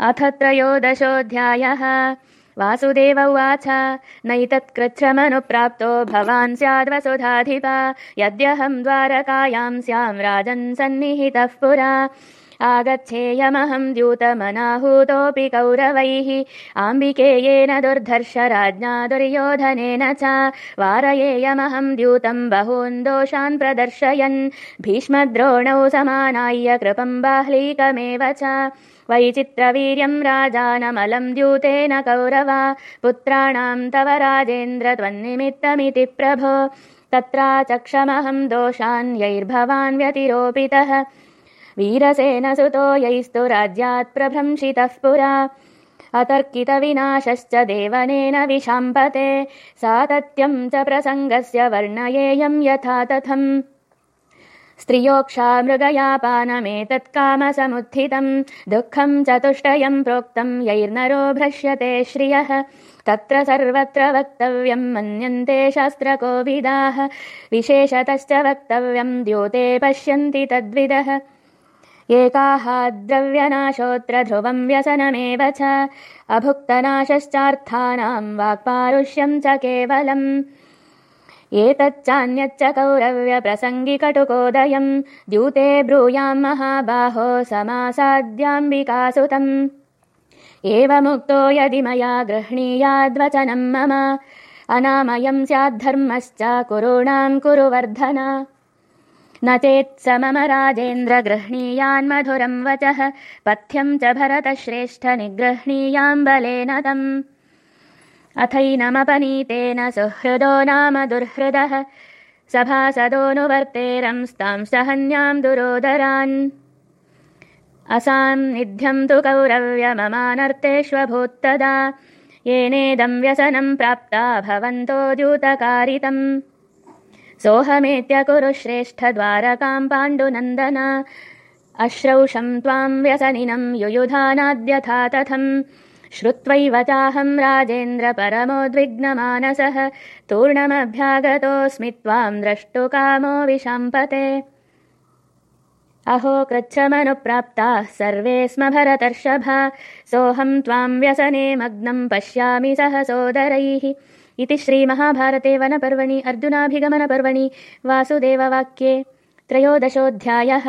अथ त्रयोदशोऽध्यायः। वासुदेव उवाच नैतत्कृच्छ्रमनुप्राप्तो भवान् स्याद्वसुधाधिपा यद्यहम् द्वारकायां स्याम् राजन् सन्निहितः पुरा आगच्छेयमहम् द्यूतमनाहूतोऽपि कौरवैः। आम्बिकेयेन दुर्धर्ष राज्ञा दुर्योधनेन च वारयेयमहम् द्यूतम् बहून् दोषान् प्रदर्शयन्। भीष्मद्रोणौ समानाय्य कृपम् बाह्लीकमेव च। वैचित्रवीर्यम् राजानमलम् द्यूतेन कौरवा। पुत्राणाम् तव राजेन्द्र त्वन्निमित्तमिति प्रभो। तत्रा चक्षमहम् दोषान् यैर्भवान् व्यतिरोपितः वीरसेनसुतो यैस्तु राज्यात् प्रभ्रंशितः पुरा। अतर्कितविनाशश्च देवनेन विशाम्पते। सातत्यम् च प्रसङ्गस्य वर्णयेयम् यथा तथम्। स्त्रियोक्षा मृगयापानमेतत्कामसमुत्थितम् दुःखम् चतुष्टयम् प्रोक्तम् यैर्नरो भ्रश्यते श्रियः। तत्र सर्वत्र वक्तव्यम् मन्यन्ते शास्त्रकोविदाः। विशेषतश्च वक्तव्यम् द्योते पश्यन्ति तद्विदः एकाः द्रव्यनाशोऽत्र ध्रुवम् व्यसनमेव च। अभुक्तनाशश्चार्थानाम् वाक्पारुष्यम् च केवलम्। एतच्चान्यच्च कौरव्यप्रसङ्गिकटुकोदयम्। द्यूते ब्रूयाम् महाबाहो समासाद्याम्बिकासुतम्। एवमुक्तो यदि मया गृह्णीयाद्वचनम् मम। अनामयम् स्याद्धर्मश्च कुरूणाम् कुरु वर्धना न चेत् स मम राजेन्द्र गृह्णीयान्मधुरम् वचः पथ्यम् च भरतश्रेष्ठ निगृह्णीयाम् बलेन तम्। अथैनमपनीतेन सुहृदो नाम दुर्हृदः सभासदोऽनुवर्तेरंस्तांस्तहन्याम् दुरोदरान्। असान्निध्यम् तु कौरव्यममानर्तेष्वभूत्तदा येनेदम् व्यसनम् प्राप्ता भवन्तो द्यूतकारितम् सोऽहमेत्य कुरु श्रेष्ठद्वारकाम् पाण्डुनन्दन अश्रौषम् त्वाम् व्यसनिनम् युयुधानाद्यथा तथम् श्रुत्वैव चाहम् राजेन्द्र परमोद्विग्नमानसः तूर्णमभ्यागतोऽस्मि त्वाम् द्रष्टुकामो विशाम्पते। अहो कृच्छमनुप्राप्ताः सर्वे स्म भरतर्षभा। सोऽहम् त्वाम् व्यसने मग्नम् पश्यामि सह सोदरैः इति श्रीमहाभारते वनपर्वणि अर्जुनाभिगमनपर्वणि वासुदेववाक्ये त्रयोदशोऽध्यायः